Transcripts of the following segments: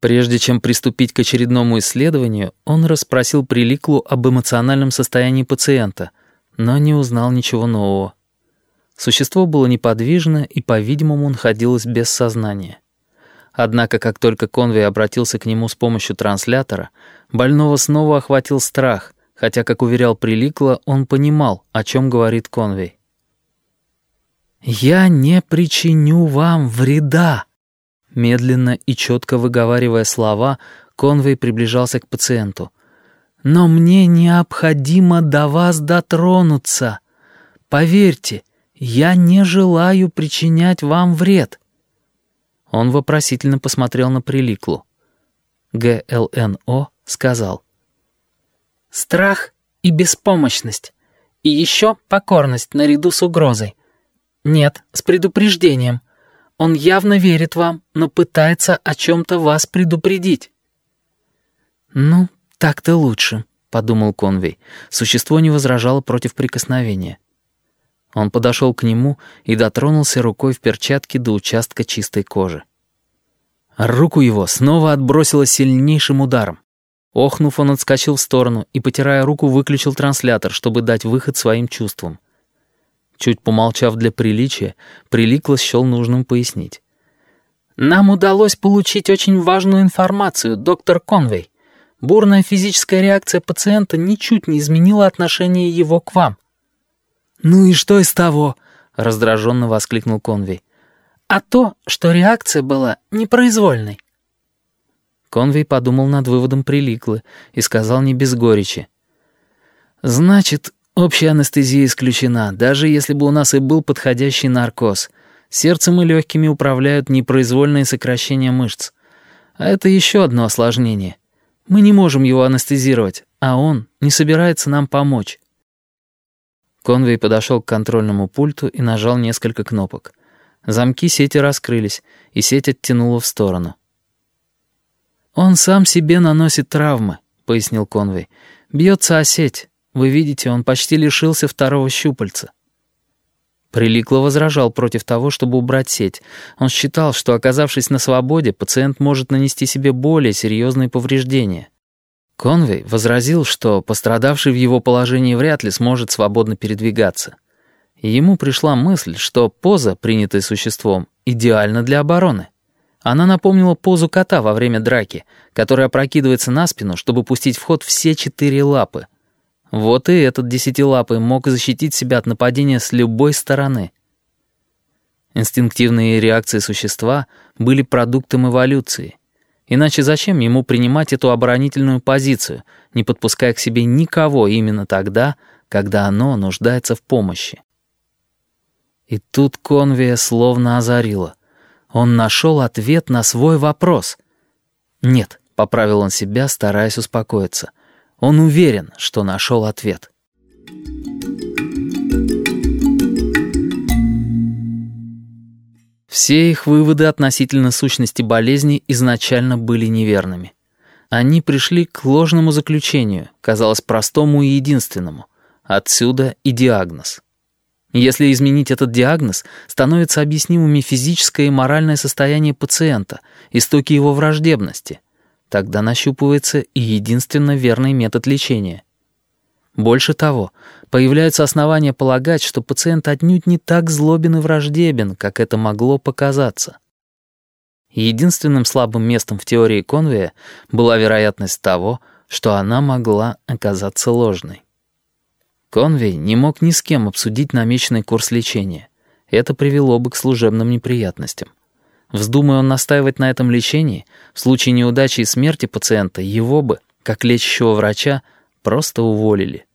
Прежде чем приступить к очередному исследованию, он расспросил Приликлу об эмоциональном состоянии пациента, но не узнал ничего нового. Существо было неподвижно, и, по-видимому, находилось без сознания. Однако, как только Конвей обратился к нему с помощью транслятора, больного снова охватил страх, хотя, как уверял Приликла, он понимал, о чем говорит Конвей. «Я не причиню вам вреда», Медленно и четко выговаривая слова, Конвей приближался к пациенту. «Но мне необходимо до вас дотронуться. Поверьте, я не желаю причинять вам вред». Он вопросительно посмотрел на Приликлу. ГЛНО сказал. «Страх и беспомощность. И еще покорность наряду с угрозой. Нет, с предупреждением». Он явно верит вам, но пытается о чем-то вас предупредить». «Ну, так-то лучше», — подумал Конвей. Существо не возражало против прикосновения. Он подошел к нему и дотронулся рукой в перчатке до участка чистой кожи. Руку его снова отбросило сильнейшим ударом. Охнув, он отскочил в сторону и, потирая руку, выключил транслятор, чтобы дать выход своим чувствам. Чуть помолчав для приличия, Приликло счел нужным пояснить. «Нам удалось получить очень важную информацию, доктор Конвей. Бурная физическая реакция пациента ничуть не изменила отношение его к вам». «Ну и что из того?» — раздраженно воскликнул Конвей. «А то, что реакция была непроизвольной». Конвей подумал над выводом Приликлы и сказал не без горечи. «Значит, Общая анестезия исключена, даже если бы у нас и был подходящий наркоз. Сердцем и легкими управляют непроизвольные сокращения мышц. А это еще одно осложнение. Мы не можем его анестезировать, а он не собирается нам помочь. Конвей подошел к контрольному пульту и нажал несколько кнопок. Замки сети раскрылись, и сеть оттянула в сторону. «Он сам себе наносит травмы», — пояснил Конвей. «Бьется о сеть. Вы видите, он почти лишился второго щупальца». Приликло возражал против того, чтобы убрать сеть. Он считал, что, оказавшись на свободе, пациент может нанести себе более серьезные повреждения. Конвей возразил, что пострадавший в его положении вряд ли сможет свободно передвигаться. Ему пришла мысль, что поза, принятая существом, идеальна для обороны. Она напомнила позу кота во время драки, который опрокидывается на спину, чтобы пустить в ход все четыре лапы — вот и этот десятилапый мог защитить себя от нападения с любой стороны. Инстинктивные реакции существа были продуктом эволюции. Иначе зачем ему принимать эту оборонительную позицию, не подпуская к себе никого именно тогда, когда оно нуждается в помощи? И тут Конвия словно озарила. Он нашел ответ на свой вопрос. «Нет», — поправил он себя, стараясь успокоиться — он уверен, что нашел ответ. Все их выводы относительно сущности болезни изначально были неверными. Они пришли к ложному заключению, казалось простому и единственному. Отсюда и диагноз. Если изменить этот диагноз, становится объяснимыми физическое и моральное состояние пациента, истоки его враждебности — Тогда нащупывается и единственно верный метод лечения. Больше того, появляются основания полагать, что пациент отнюдь не так злобен и враждебен, как это могло показаться. Единственным слабым местом в теории Конвея была вероятность того, что она могла оказаться ложной. Конвей не мог ни с кем обсудить намеченный курс лечения. Это привело бы к служебным неприятностям. Вздумая он настаивать на этом лечении, в случае неудачи и смерти пациента его бы, как лечащего врача, просто уволили.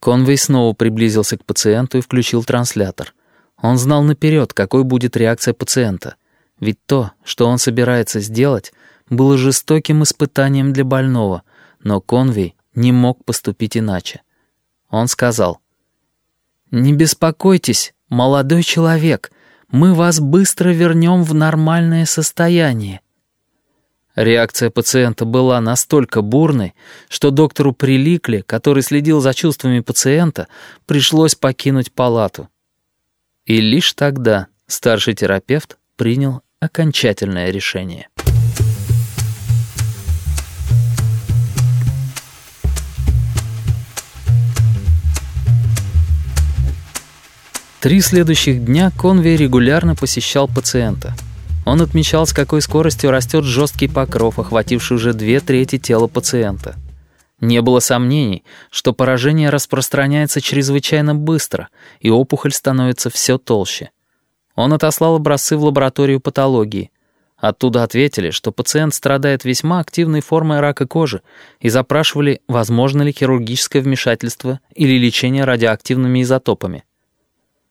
Конвей снова приблизился к пациенту и включил транслятор. Он знал наперед, какой будет реакция пациента. Ведь то, что он собирается сделать, было жестоким испытанием для больного, но Конвей не мог поступить иначе. Он сказал, «Не беспокойтесь, молодой человек, мы вас быстро вернем в нормальное состояние». Реакция пациента была настолько бурной, что доктору Приликли, который следил за чувствами пациента, пришлось покинуть палату. И лишь тогда старший терапевт принял окончательное решение. Три следующих дня Конвей регулярно посещал пациента. Он отмечал, с какой скоростью растет жесткий покров, охвативший уже две трети тела пациента. Не было сомнений, что поражение распространяется чрезвычайно быстро, и опухоль становится все толще. Он отослал образцы в лабораторию патологии. Оттуда ответили, что пациент страдает весьма активной формой рака кожи и запрашивали, возможно ли хирургическое вмешательство или лечение радиоактивными изотопами.